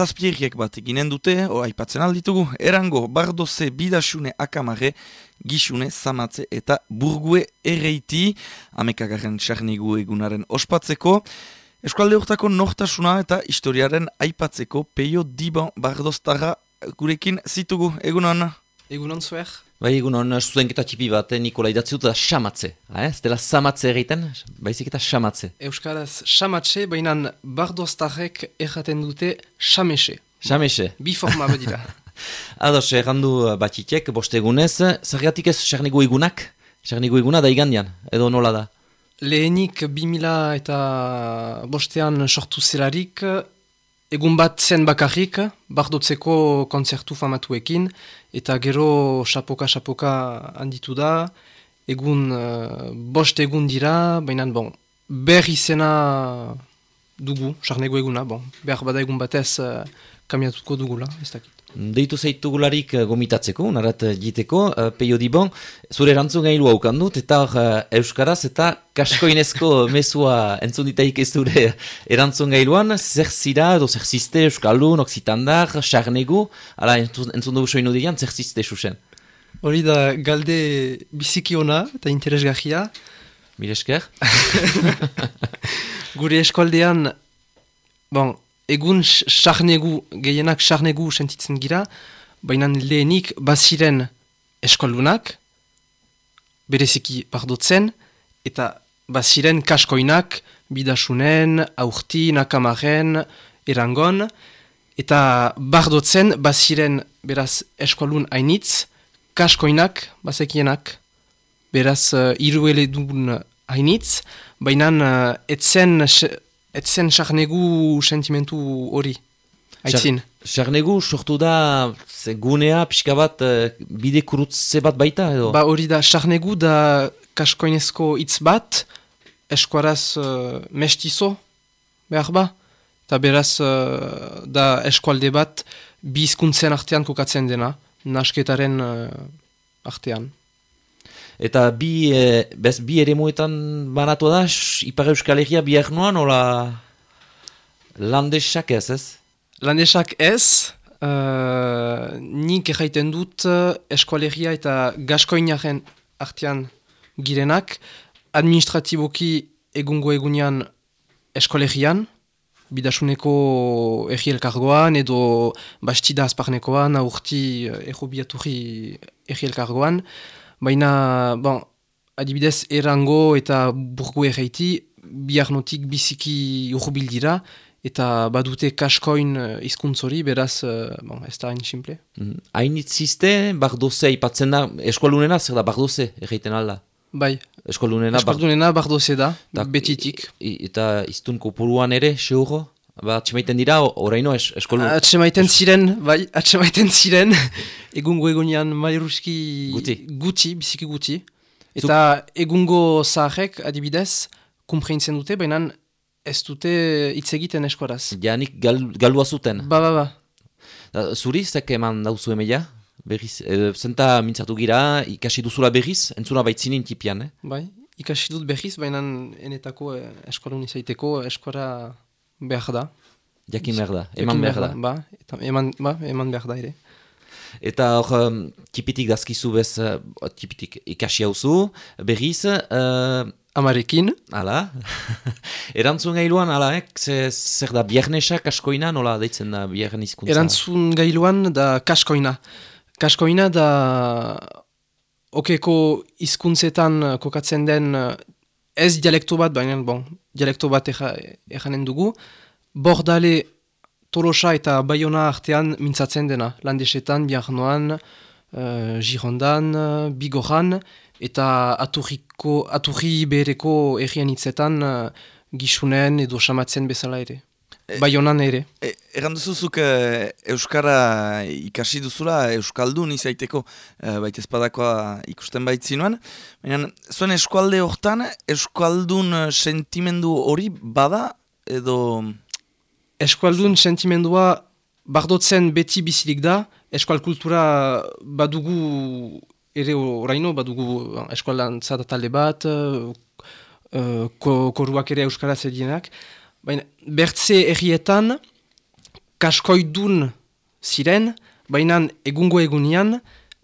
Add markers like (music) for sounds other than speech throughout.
zazpieriek bat eginen dute, o aipatzen alditugu, erango, bardoze, bidasune, akamare, gixune, zamatze eta burgue erreiti, amekagarren sarnigu egunaren ospatzeko, Eskualde urtako nortasuna eta historiaren aipatzeko peio diban bardoztara gurekin zitugu, egunon? Egunon zuer? Bai, egunon, zuzenketa txipi bat, eh, Nikola idatzi dut, xamatze. Eh? Ez dela zamatze egiten, baizik eta xamatze. Euskaraz, xamatze, baina bardoztarek erraten dute xamese. Xamese. Bi forma badira. (laughs) Ados, errandu batxitek, boste egunez, zergatik ez xarnigo egunak? Xarnigo eguna da igandian, edo nola da? Lehenik 2000 eta bostean sortu zelarik, egun bat zen bakarrik, bardotzeko konzertu famatuekin, eta gero xapoka-xapoka handitu da, egun uh, bost egun dira, baina bon, behar izena dugu, sarnego eguna, bon, behar bada egun batez uh, kamiatuko dugula, ez dakit. Deitu zaitugularik uh, gomitatzeko, narat uh, jiteko, uh, peio dibon, zure erantzun gailu haukan dut, eta uh, Euskaraz eta kaskoinezko (laughs) mesua entzun ditaik ez zure erantzun gailuan, zer zira, edo zer ziste Euskaldun, Oksitandar, Sarnegu, ala entzun, entzun dugu soinu dian, zer ziste susen? Hori da galde biziki ona eta interesgahia. Mire esker? (laughs) Gure eskoldean, bon, egun sarnegu, gehienak sarnegu sentitzen gira, baina lehenik baziren eskoldunak, bereziki pardotzen, eta baziren kaskoinak, bidasunen, aurti, nakamaren, erangon, eta bardotzen baziren beraz eskolun hainitz, kaskoinak bazekienak, beraz uh, iruele duen hainitz, baina uh, etzen etzen sarnegu sentimentu hori. Aitzin. Sarnegu sortu da ze gunea pixka bat uh, bide kurutze bat baita edo? Ba hori da sarnegu da kaskoinezko hitz bat eskuaraz uh, mestizo behar ba. Eta beraz uh, da eskualde bat bizkuntzen artean kokatzen dena. Nasketaren uh, artean. Eta bi, e, bez, bi ere muetan banatu da, Ipar Euskal Herria bi ernuan, ola landesak ez ez? Landesak ez, uh, nik erraiten dut Euskal Herria eta Gaskoinaren artean girenak, administratiboki egungo egunean Euskal Herrian, bidasuneko erri elkargoan edo bastida azparnekoan, aurti errobiaturi erri elkargoan, Baina, bon, adibidez, erango eta burgu erreiti, biarnotik biziki urbil dira, eta badute kaskoin uh, izkuntzori, beraz, uh, bon, ez da hain simple. Mm. Hainit ziste, bardoze, ipatzen da, eskualunena, zer da, bardoze, erreiten alda? Bai. Eskualunena, bardoze da, da betitik. Eta iztun kopuruan ere, seuro? Ba, atxemaiten dira, oraino es, eskolu... Atxemaiten ziren, bai, atxemaiten ziren, (laughs) egungo egonian mairuski guti, guti biziki guti. Eta egungo zaharek, adibidez, kumpreintzen dute, baina ez dute hitz egiten eskoraz. Janik gal, galua zuten. Ba, ba, ba. Zuri, zek eman dauzu emeia? Berriz, e, zenta mintzatu gira, ikasi duzula berriz, entzuna baitzinin tipian, eh? Bai, ikasi dut berriz, baina enetako eh, eskolun izaiteko eskora behar da. Jakin behar da, eman behar da. Ba, eta eman, ba, eman behar da ere. Eta hor, um, tipitik dazkizu bez, uh, tipitik ikasi hauzu, berriz... Uh, Amarekin. Hala. (laughs) Erantzun gailuan, hala, eh? zer da, biernesa kaskoina, nola deitzen da biern izkuntza? Erantzun gailuan da kaskoina. Kaskoina da okeko izkuntzetan kokatzen den ez dialekto bat, baina bon, dialekto bat ejanen dugu, bordale tolosa eta baiona artean mintzatzen dena, landesetan, biarnoan, uh, girondan, bigoran, eta aturriko, aturri behereko errian hitzetan uh, gisunen edo samatzen bezala ere. E, Baionan ere. E, Egan duzuzuk e, Euskara ikasi duzula, Euskaldun izaiteko e, baita espadakoa ikusten baitzinuan. Baina zuen eskualde hortan, Euskaldun sentimendu hori bada edo... Eskualdun sentimendua bardotzen beti bizilik da, eskual kultura badugu ere oraino, badugu eskualan talde bat, uh, koruak ere Euskara zedienak, Baina, bertze errietan, kaskoidun ziren, baina egungo egunian,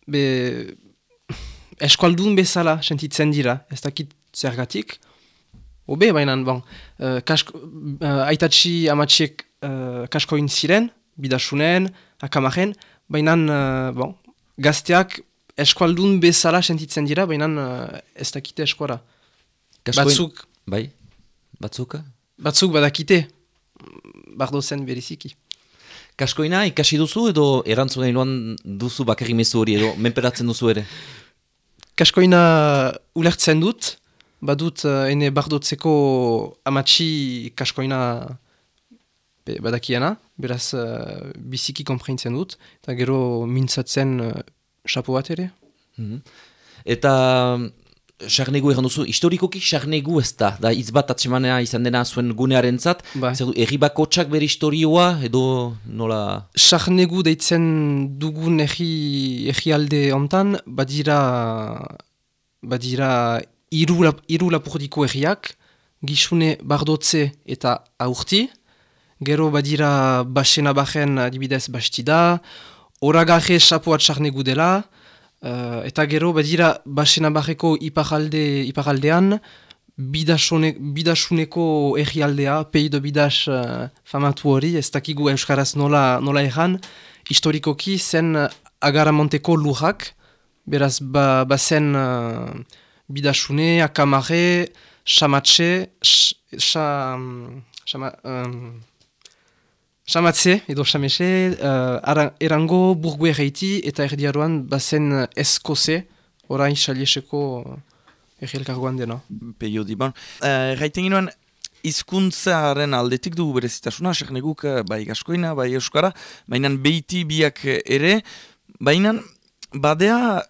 be, eskualdun bezala sentitzen dira, ez dakit zergatik. Obe, baina, bon, uh, kasko, uh, aitatxi amatxiek uh, kaskoin ziren, bidasunen, akamaren, baina, uh, bon, gazteak eskualdun bezala sentitzen dira, baina uh, ez dakite eskuara. Kaskoin- Batzuk, Bai? Batzuk? Batzuk badakite, bardo zen beriziki. Kaskoina ikasi duzu edo erantzun gailuan duzu bakarri mezu hori edo menperatzen duzu ere? Kaskoina ulertzen dut, badut uh, ene bardotzeko amatxi kaskoina be, badakiena, beraz uh, biziki konprintzen dut, eta gero mintzatzen uh, xapo bat ere. Mhm. Eta sarnegu egan duzu, historikoki sarnegu ez da, da hitz bat atsemanea izan dena zuen gunearen zat, Bai. zer du, erri bakotsak bere historioa edo nola... Sarnegu deitzen dugun egi, egialde hontan, badira, badira iru, lap, iru lapurdiko egiak, gixune bardotze eta aurti, gero badira basena bajen adibidez bastida, oragarre sapoat sarnegu dela, eh, eta gero badira basena bajeko iparalde, iparaldean, bidasune, bidasuneko egialdea, peido bidas uh, famatu hori, ez dakigu euskaraz nola, nola erran, historikoki zen uh, agaramonteko lujak, beraz ba, bazen uh, bidasune, akamare, samatxe, sh- sa, sama, um, samatze edo samexe, uh, ara- erango burgu erreiti eta erdiaroan bazen eskoze, orain xalieseko errielkargoan dena. Peio diban. Uh, Gaiten ginoen, hizkuntzaren aldetik dugu berezitasuna, sarneguk eh, bai gaskoina, bai euskara, baina beiti biak ere, baina badea,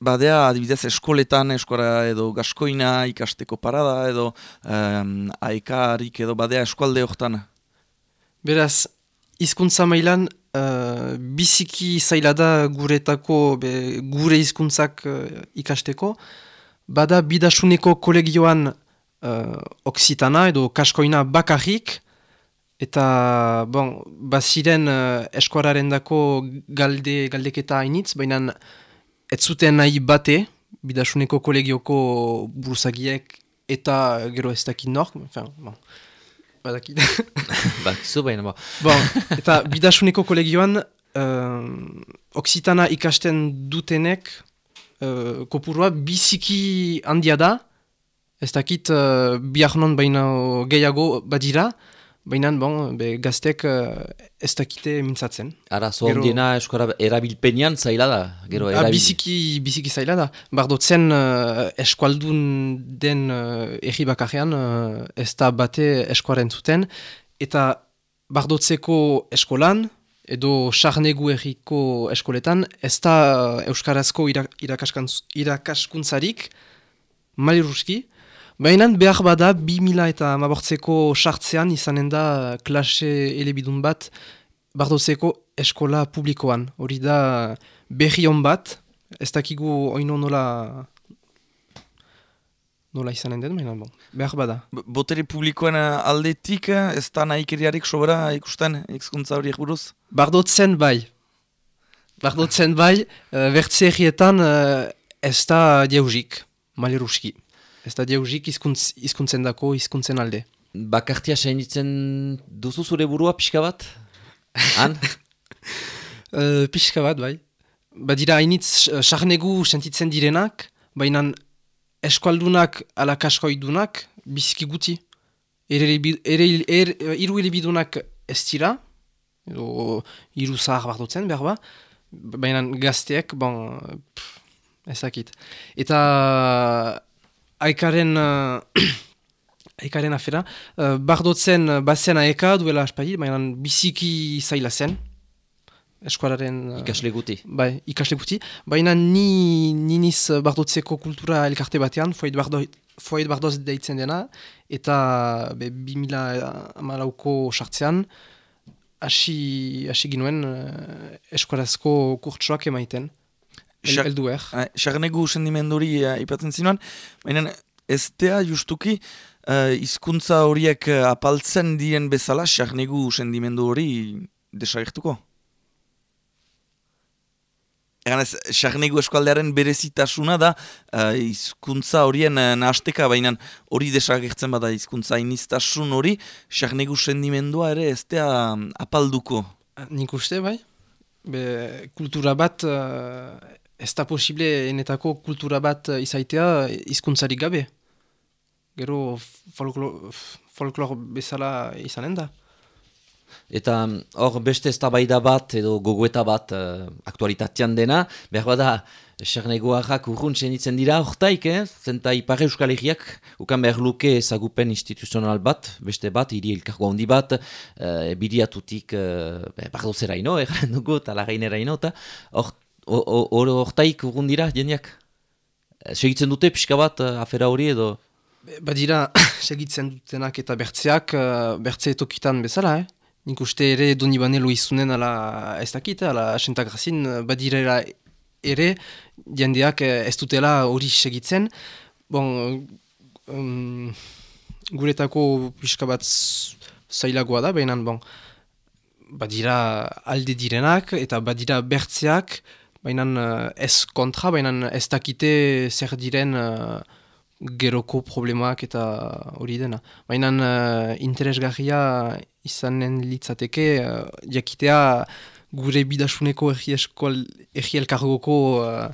badea adibidez eskoletan euskara edo gaskoina ikasteko parada edo um, aekarik edo badea eskualde hortan. Beraz, hizkuntza mailan uh, biziki zaila da guretako be, gure hizkuntzak uh, ikasteko. Bada bidasuneko kolegioan uh, oksitana edo kaskoina bakarrik, eta bon, baziren uh, eskuararen dako galde, galdeketa hainitz, baina ez zuten nahi bate, bidasuneko kolegioko buruzagiek eta gero ez dakit nor, enfin, bon, badakit. Bakizu (laughs) baina, ba. Bon, eta bidasuneko kolegioan uh, Oksitana ikasten dutenek uh, kopurua biziki handia da, ez dakit uh, biharnon baina gehiago badira, baina bon, be, gaztek uh, ez dakite mintzatzen. Arazo Gero- handiena euskara erabilpenean zaila da, gero Ah, erabil... biziki, biziki zaila da. Bardotzen uh, eskualdun den uh, erri bakarrean uh, ez da bate eskuaren zuten. Eta bardotzeko eskolan edo sarnegu erriko eskoletan ez da uh, euskarazko ira, irakaskantz- irakaskuntzarik maliruski. Baina behar bada 2000 eta mabortzeko sartzean izanen da klase elebidun bat bardotzeko eskola publikoan. Hori da berri hon bat, ez dakigu oino nola nola izanen den, baina bon, behar bada. B- Botere publikoen eh, aldetik ez da nahikeriarik sobera ikusten hizkuntza horiek buruz? Bardotzen bai. Bardotzen bai, uh, bertzerrietan uh, ez da diausik, maleruski. Ez da diausik izkuntz, izkuntzen dako, izkuntzen alde. Bakartia seinitzen duzu zure burua pixka bat? Han? Uh, (laughs) pixka bat, bai. Badira hainitz uh, sarnegu sentitzen direnak, baina eskualdunak ala kaskoidunak biziki guti. Ere, ere, er, iru elebidunak ez dira, edo iru zahar bardotzen, behar ba, baina gazteek, bon, pff, ez dakit. Eta aikaren... Uh, (clears throat) Aikaren afera, uh, bardotzen uh, bazen aeka duela aspari, baina biziki zaila zen, eskualaren... uh, Ikasle guti. Bai, ikasle guti. Baina ni, ni niz uh, bardotzeko kultura elkarte batean, foit, bardo, foit bardoz deitzen dena, eta be, 2000 amalauko sartzean, hasi ginuen uh, eskualazko kurtsoak emaiten. El, Xar- elduer. Eh, Sarnegu sendimenduri uh, ipatzen zinuan, baina ez tea justuki uh, hizkuntza horiek eh, apaltzen diren bezala sarnegu sendimendu hori desagertuko? Egan ez, sarnego eskualdearen berezitasuna da uh, hizkuntza horien uh, nahasteka, baina hori desagertzen bada hizkuntza iniztasun hori, sarnego sendimendua ere ez da um, apalduko. Nik uste, bai? Be, kultura bat, uh, ez da posible enetako kultura bat izaitea hizkuntzarik gabe. Gero folklor, folklor bezala izanen da. Eta mm, hor beste eztabaida bat edo gogoeta bat uh, aktualitatean dena, behar bada Sarnegoarrak urruntzen ditzen dira hortaik, eh? zenta ipar euskal egiak, ukan behar luke ezagupen instituzional bat, beste bat, hiri elkargo handi bat, uh, biriatutik uh, bardo zera ino, erren dugu, eta lagainera ino, eta hortaik urrun dira jendeak. Segitzen dute pixka bat afera hori edo? Badira, (coughs) segitzen dutenak eta bertzeak, uh, bertze etokitan bezala, eh? Nik uste ere doni banelo izunen ala ez dakit, ala asentagrazin badirera ere jendeak ez dutela hori segitzen. Bon, um, guretako pixka bat zailagoa da, baina bon, badira alde direnak eta badira bertzeak, baina ez kontra, baina ez dakite zer diren uh, geroko problemak eta hori dena. Baina uh, interesgarria izanen litzateke, uh, jakitea gure bidasuneko erri elkargoko uh,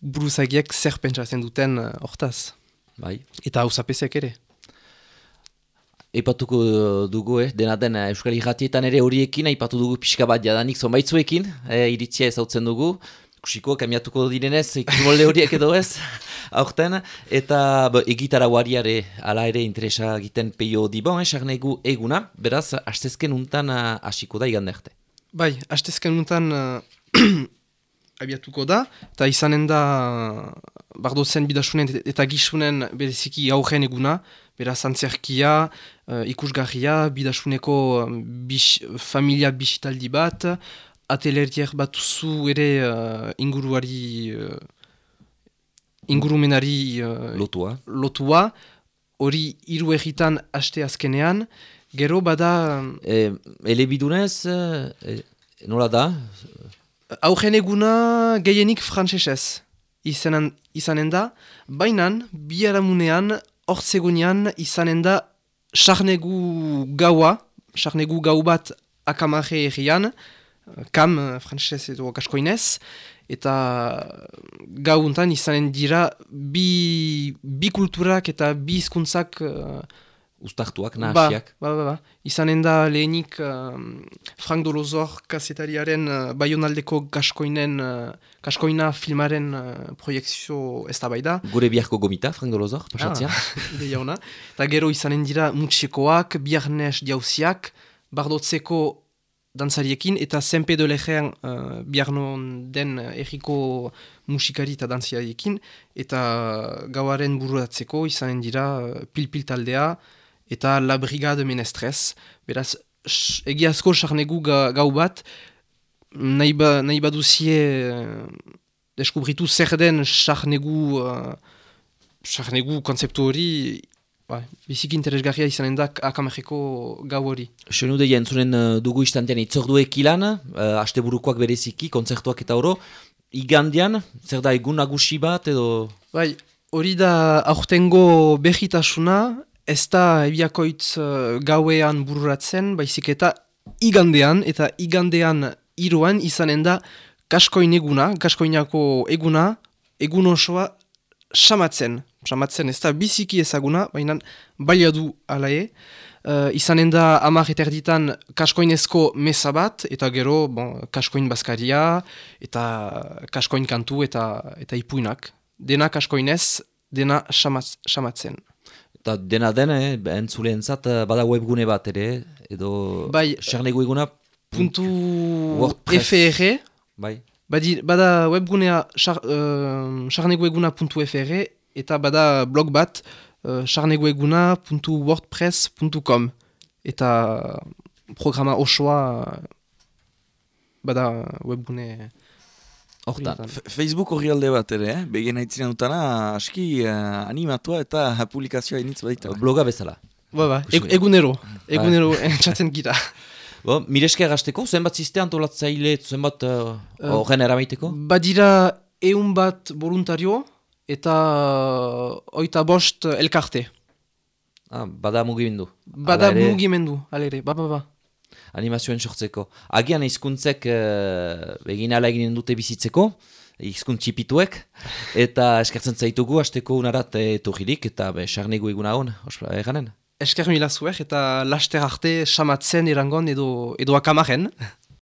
buruzagiek zer pentsatzen duten hortaz. bai. Eta hausapesek ere. Eipatuko dugu, eh? dena den Euskal Iratietan ere horiekin, eipatu dugu pixka bat jadanik zonbaitzuekin, eh, iritzia ezautzen dugu, kusiko, kamiatuko direnez, ikimolde horiek edo ez, (laughs) aurten, eta egitara guariare ala ere interesa egiten peio dibon, eh, eguna, beraz, hastezken untan hasiko da igande arte. Bai, hastezken untan (clears throat) abiatuko da, eta izanen da bardo zen bidasunen eta gisunen bereziki aurren eguna, beraz, antzerkia, uh, ikusgarria, bidasuneko bis, familia bisitaldi bat, atelerier bat zu ere uh, inguruari uh, ingurumenari uh, lotua. lotua. Hori hiru egitan aste azkenean. Gero bada e, elebidunez e, nola da? Augen eguna gehienik frantsesez. Izanen, izanen da bainan biaramunean hortzegunean izanen da sarnegu gaua sarnegu gau bat akamare egian kam, frantzesez edo kaskoinez, eta gauntan izanen dira bi, bi kulturak eta bi izkuntzak uh, Uztartuak, nahasiak. Ba, ba, ba, ba. Izanen da lehenik uh, Frank Dolozor kasetariaren uh, bayonaldeko kaskoinen, uh, kaskoina filmaren uh, proiektzio ez da bai da. Gure biharko gomita, Frank Dolozor, pasatzea. Ah, (laughs) eta gero izanen dira mutxekoak, biarnes jauziak, bardotzeko dantzariekin eta zenpe de legean uh, biarnon den uh, erriko musikari eta dantziariekin eta gauaren bururatzeko izanen dira uh, pil-pil taldea eta la brigade menestrez beraz egiazko sarnegu ga, gau bat nahi, ba, nahi baduzie uh, deskubritu zer den sarnegu uh, sarnegu konzeptu hori Bai, biziki interesgarria izanen da akamareko gau hori. Senu de jentzunen uh, dugu istantean itzorduek ilan, uh, aste burukoak bereziki, kontzertuak eta oro. Igandian, zer da egun nagusi bat edo... Bai, hori da aurtengo behitasuna, ez da ebiakoitz uh, gauean bururatzen, baizik eta igandean, eta igandean iruan izanen da kaskoin eguna, kaskoinako eguna, egun osoa samatzen. Samatzen ez da biziki ezaguna, baina baila du alae. Uh, izanen da amak eta erditan kaskoinezko mesa bat, eta gero bon, kaskoin baskaria, eta kaskoin kantu eta eta ipuinak. Dena kaskoinez, dena samatz, samatzen. Eta dena dena, eh, entzule entzat, eh, bada webgune bat ere, edo... Bai, eguna... Puntu... FR... Bai. Badi, bada webgunea charnegoeguna.fr uh, eta bada blog bat uh, charnegoeguna.wordpress.com eta programa osoa bada webgune Horta, Facebook hori alde bat ere, eh? begen haitzina dutana aski uh, animatua eta publikazioa initz baita. Bloga bezala. Ba, ba, egunero, egunero entzatzen gira. (laughs) Bo, miresker gazteko, zenbat ziste antolatzaile, zenbat uh, horren erabaiteko? Badira eun bat voluntario eta uh, oita bost elkarte. Ah, bada mugimendu. Bada ere, mugimendu, alere, ba, ba, ba. Animazioen sortzeko. Agian hizkuntzek uh, egin ala eginen dute bizitzeko, hizkuntz txipituek, eta eskertzen zaitugu, hasteko unarat etorririk, eta be, sarnegu eguna hon, eganen. Esker mila zuek eta laster arte samatzen irangon edo, edo akamaren.